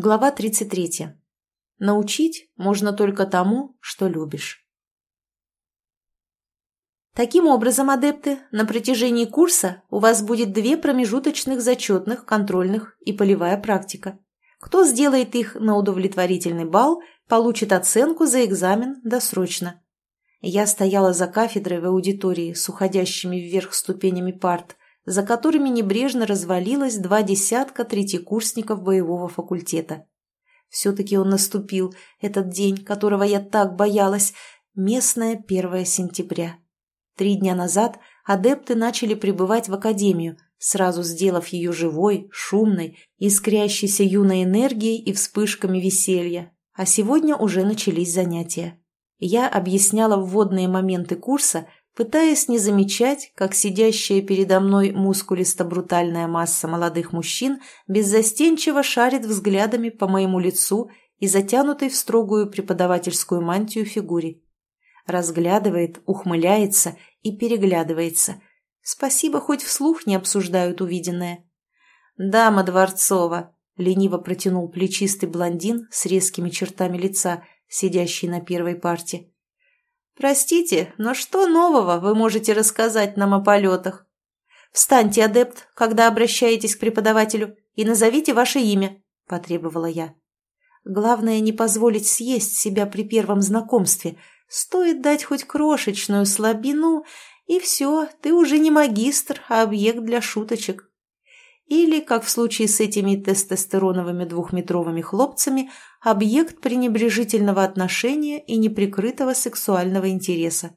Глава 33. Научить можно только тому, что любишь. Таким образом, адепты, на протяжении курса у вас будет две промежуточных зачетных, контрольных и полевая практика. Кто сделает их на удовлетворительный балл, получит оценку за экзамен досрочно. Я стояла за кафедрой в аудитории с уходящими вверх ступенями парт, за которыми небрежно развалилось два десятка третьекурсников боевого факультета. Все-таки он наступил, этот день, которого я так боялась, местное 1 сентября. Три дня назад адепты начали прибывать в академию, сразу сделав ее живой, шумной, искрящейся юной энергией и вспышками веселья. А сегодня уже начались занятия. Я объясняла вводные моменты курса – пытаясь не замечать, как сидящая передо мной мускулисто-брутальная масса молодых мужчин беззастенчиво шарит взглядами по моему лицу и затянутой в строгую преподавательскую мантию фигуре. Разглядывает, ухмыляется и переглядывается. Спасибо, хоть вслух не обсуждают увиденное. «Дама Дворцова», — лениво протянул плечистый блондин с резкими чертами лица, сидящий на первой парте. «Простите, но что нового вы можете рассказать нам о полетах? Встаньте, адепт, когда обращаетесь к преподавателю, и назовите ваше имя», – потребовала я. «Главное не позволить съесть себя при первом знакомстве. Стоит дать хоть крошечную слабину, и все, ты уже не магистр, а объект для шуточек». Или, как в случае с этими тестостероновыми двухметровыми хлопцами, объект пренебрежительного отношения и неприкрытого сексуального интереса.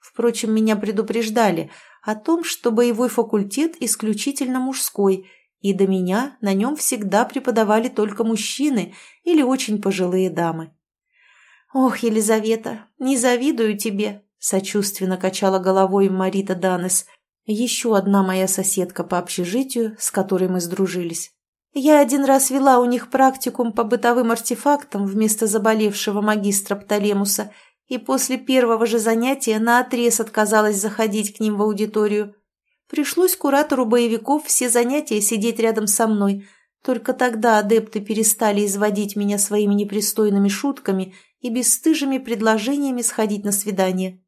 Впрочем, меня предупреждали о том, что боевой факультет исключительно мужской, и до меня на нем всегда преподавали только мужчины или очень пожилые дамы. «Ох, Елизавета, не завидую тебе», – сочувственно качала головой Марита Данес – еще одна моя соседка по общежитию, с которой мы сдружились. Я один раз вела у них практикум по бытовым артефактам вместо заболевшего магистра Птолемуса, и после первого же занятия наотрез отказалась заходить к ним в аудиторию. Пришлось куратору боевиков все занятия сидеть рядом со мной. Только тогда адепты перестали изводить меня своими непристойными шутками и бесстыжими предложениями сходить на свидание.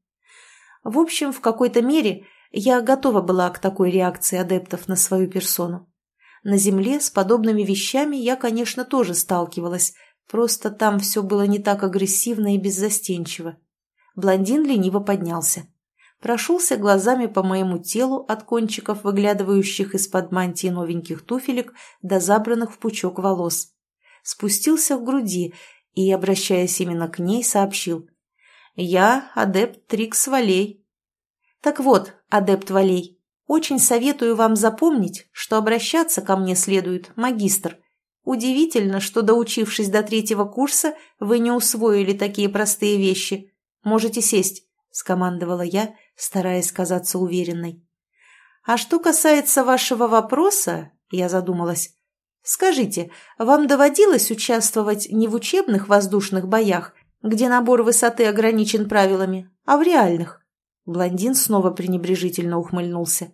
В общем, в какой-то мере я готова была к такой реакции адептов на свою персону. На Земле с подобными вещами я, конечно, тоже сталкивалась, просто там все было не так агрессивно и беззастенчиво. Блондин лениво поднялся. Прошелся глазами по моему телу от кончиков, выглядывающих из-под мантии новеньких туфелек, до забранных в пучок волос. Спустился в груди и, обращаясь именно к ней, сообщил. «Я адепт Трикс Валей, так вот, адепт Валей, очень советую вам запомнить, что обращаться ко мне следует магистр. Удивительно, что, доучившись до третьего курса, вы не усвоили такие простые вещи. Можете сесть, — скомандовала я, стараясь казаться уверенной. А что касается вашего вопроса, я задумалась, скажите, вам доводилось участвовать не в учебных воздушных боях, где набор высоты ограничен правилами, а в реальных? Блондин снова пренебрежительно ухмыльнулся.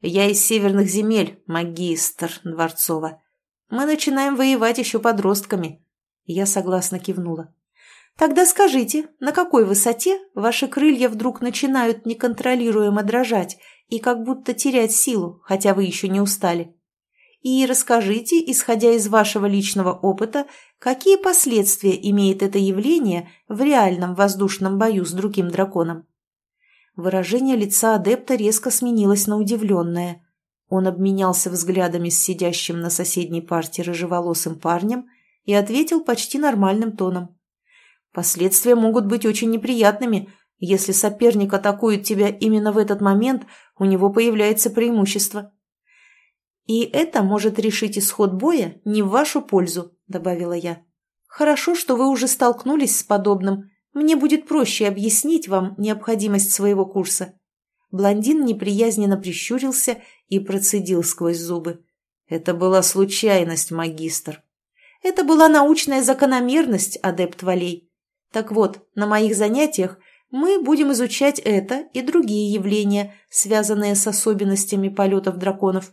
«Я из северных земель, магистр Дворцова. Мы начинаем воевать еще подростками». Я согласно кивнула. «Тогда скажите, на какой высоте ваши крылья вдруг начинают неконтролируемо дрожать и как будто терять силу, хотя вы еще не устали? И расскажите, исходя из вашего личного опыта, какие последствия имеет это явление в реальном воздушном бою с другим драконом?» Выражение лица адепта резко сменилось на удивленное. Он обменялся взглядами с сидящим на соседней парте рыжеволосым парнем и ответил почти нормальным тоном. «Последствия могут быть очень неприятными. Если соперник атакует тебя именно в этот момент, у него появляется преимущество». «И это может решить исход боя не в вашу пользу», — добавила я. «Хорошо, что вы уже столкнулись с подобным, мне будет проще объяснить вам необходимость своего курса». Блондин неприязненно прищурился и процедил сквозь зубы. «Это была случайность, магистр». «Это была научная закономерность, адепт Валей. Так вот, на моих занятиях мы будем изучать это и другие явления, связанные с особенностями полетов драконов.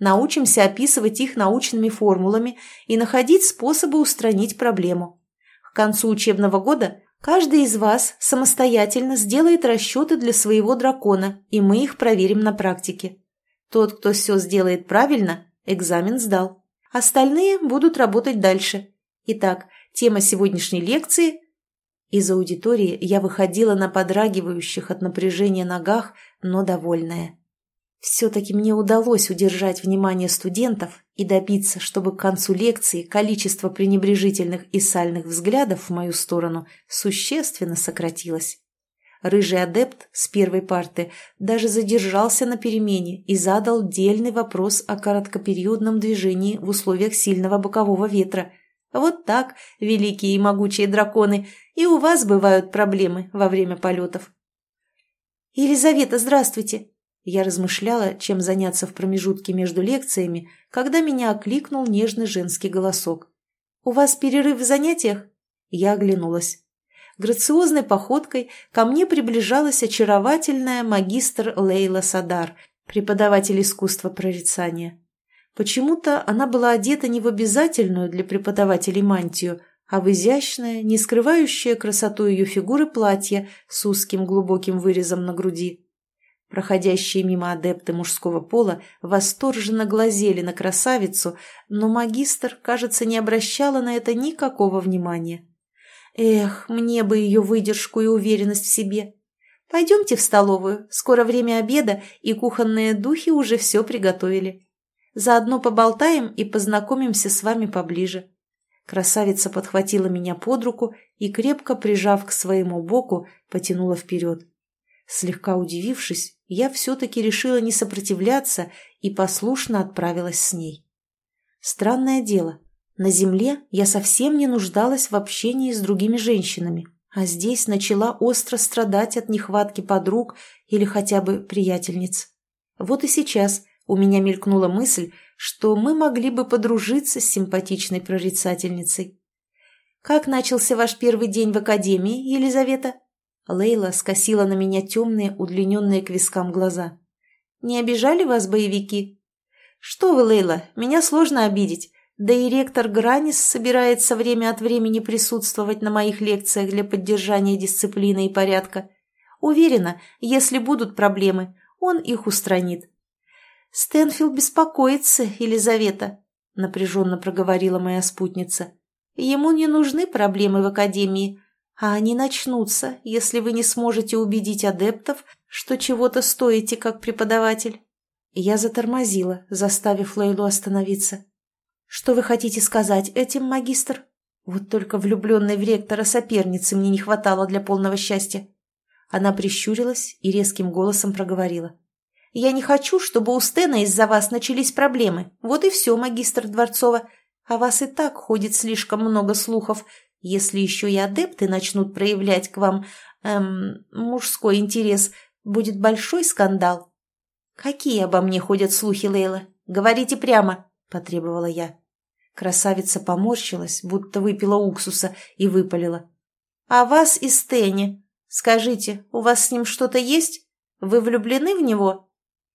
научимся описывать их научными формулами и находить способы устранить проблему. К концу учебного года каждый из вас самостоятельно сделает расчеты для своего дракона, и мы их проверим на практике. Тот, кто все сделает правильно, экзамен сдал. Остальные будут работать дальше. Итак, тема сегодняшней лекции из аудитории я выходила на подрагивающих от напряжения ногах, но довольная. Все-таки мне удалось удержать внимание студентов и добиться, чтобы к концу лекции количество пренебрежительных и сальных взглядов в мою сторону существенно сократилось. Рыжий адепт с первой парты даже задержался на перемене и задал дельный вопрос о короткопериодном движении в условиях сильного бокового ветра. Вот так, великие и могучие драконы, и у вас бывают проблемы во время полетов. «Елизавета, здравствуйте!» Я размышляла, чем заняться в промежутке между лекциями, когда меня окликнул нежный женский голосок. «У вас перерыв в занятиях?» Я оглянулась. Грациозной походкой ко мне приближалась очаровательная магистр Лейла Садар, преподаватель искусства прорицания. Почему-то она была одета не в обязательную для преподавателей мантию, а в изящное, не скрывающее красоту ее фигуры платье с узким глубоким вырезом на груди. Проходящие мимо адепты мужского пола восторженно глазели на красавицу, но магистр, кажется, не обращала на это никакого внимания. Эх, мне бы ее выдержку и уверенность в себе. Пойдемте в столовую, скоро время обеда, и кухонные духи уже все приготовили. Заодно поболтаем и познакомимся с вами поближе. Красавица подхватила меня под руку и, крепко прижав к своему боку, потянула вперед. Слегка удивившись, я все-таки решила не сопротивляться и послушно отправилась с ней. Странное дело, на земле я совсем не нуждалась в общении с другими женщинами, а здесь начала остро страдать от нехватки подруг или хотя бы приятельниц. Вот и сейчас у меня мелькнула мысль, что мы могли бы подружиться с симпатичной прорицательницей. «Как начался ваш первый день в академии, Елизавета?» Лейла скосила на меня темные, удлиненные к вискам глаза. «Не обижали вас боевики?» «Что вы, Лейла, меня сложно обидеть. Да и ректор Гранис собирается время от времени присутствовать на моих лекциях для поддержания дисциплины и порядка. Уверена, если будут проблемы, он их устранит. «Стэнфилд беспокоится, Елизавета», — напряженно проговорила моя спутница. «Ему не нужны проблемы в академии, а они начнутся, если вы не сможете убедить адептов, что чего-то стоите как преподаватель». Я затормозила, заставив Лейлу остановиться. «Что вы хотите сказать этим, магистр? Вот только влюбленной в ректора соперницы мне не хватало для полного счастья». Она прищурилась и резким голосом проговорила. «Я не хочу, чтобы у Стена из-за вас начались проблемы. Вот и все, магистр Дворцова. О вас и так ходит слишком много слухов. Если еще и адепты начнут проявлять к вам, эм, мужской интерес, будет большой скандал». «Какие обо мне ходят слухи, Лейла? Говорите прямо», — потребовала я. Красавица поморщилась, будто выпила уксуса, и выпалила. «А вас и Стэнни. Скажите, у вас с ним что-то есть? Вы влюблены в него?»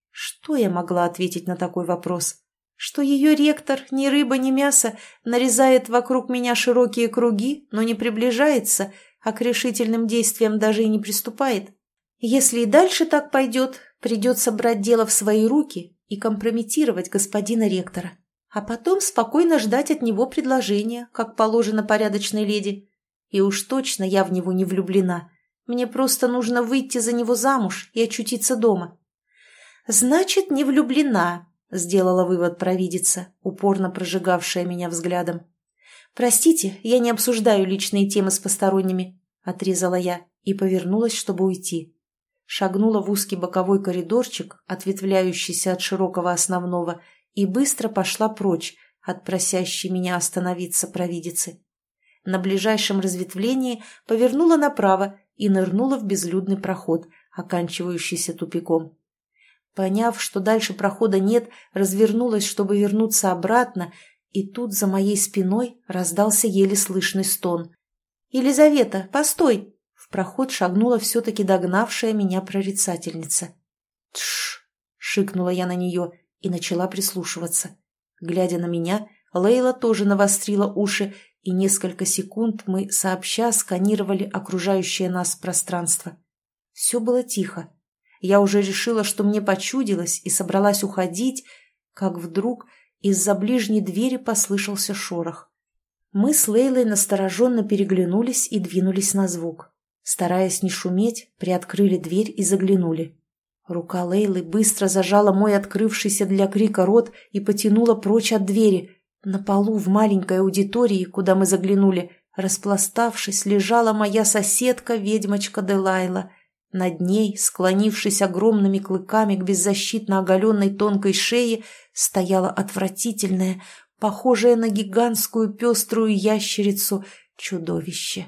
Что я могла ответить на такой вопрос? Что ее ректор, ни рыба, ни мясо, нарезает вокруг меня широкие круги, но не приближается, а к решительным действиям даже и не приступает? Если и дальше так пойдет, придется брать дело в свои руки и компрометировать господина ректора а потом спокойно ждать от него предложения, как положено порядочной леди. И уж точно я в него не влюблена. Мне просто нужно выйти за него замуж и очутиться дома. «Значит, не влюблена», — сделала вывод провидица, упорно прожигавшая меня взглядом. «Простите, я не обсуждаю личные темы с посторонними», — отрезала я и повернулась, чтобы уйти. Шагнула в узкий боковой коридорчик, ответвляющийся от широкого основного, и быстро пошла прочь от просящей меня остановиться провидицы. На ближайшем разветвлении повернула направо и нырнула в безлюдный проход, оканчивающийся тупиком. Поняв, что дальше прохода нет, развернулась, чтобы вернуться обратно, и тут за моей спиной раздался еле слышный стон. «Елизавета, постой!» В проход шагнула все-таки догнавшая меня прорицательница. «Тш!» — шикнула я на нее и начала прислушиваться. Глядя на меня, Лейла тоже навострила уши, и несколько секунд мы сообща сканировали окружающее нас пространство. Все было тихо. Я уже решила, что мне почудилось, и собралась уходить, как вдруг из-за ближней двери послышался шорох. Мы с Лейлой настороженно переглянулись и двинулись на звук. Стараясь не шуметь, приоткрыли дверь и заглянули. Рука Лейлы быстро зажала мой открывшийся для крика рот и потянула прочь от двери. На полу в маленькой аудитории, куда мы заглянули, распластавшись, лежала моя соседка-ведьмочка Делайла. Над ней, склонившись огромными клыками к беззащитно оголенной тонкой шее, стояла отвратительное, похожее на гигантскую пеструю ящерицу, чудовище.